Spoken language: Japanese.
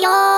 よ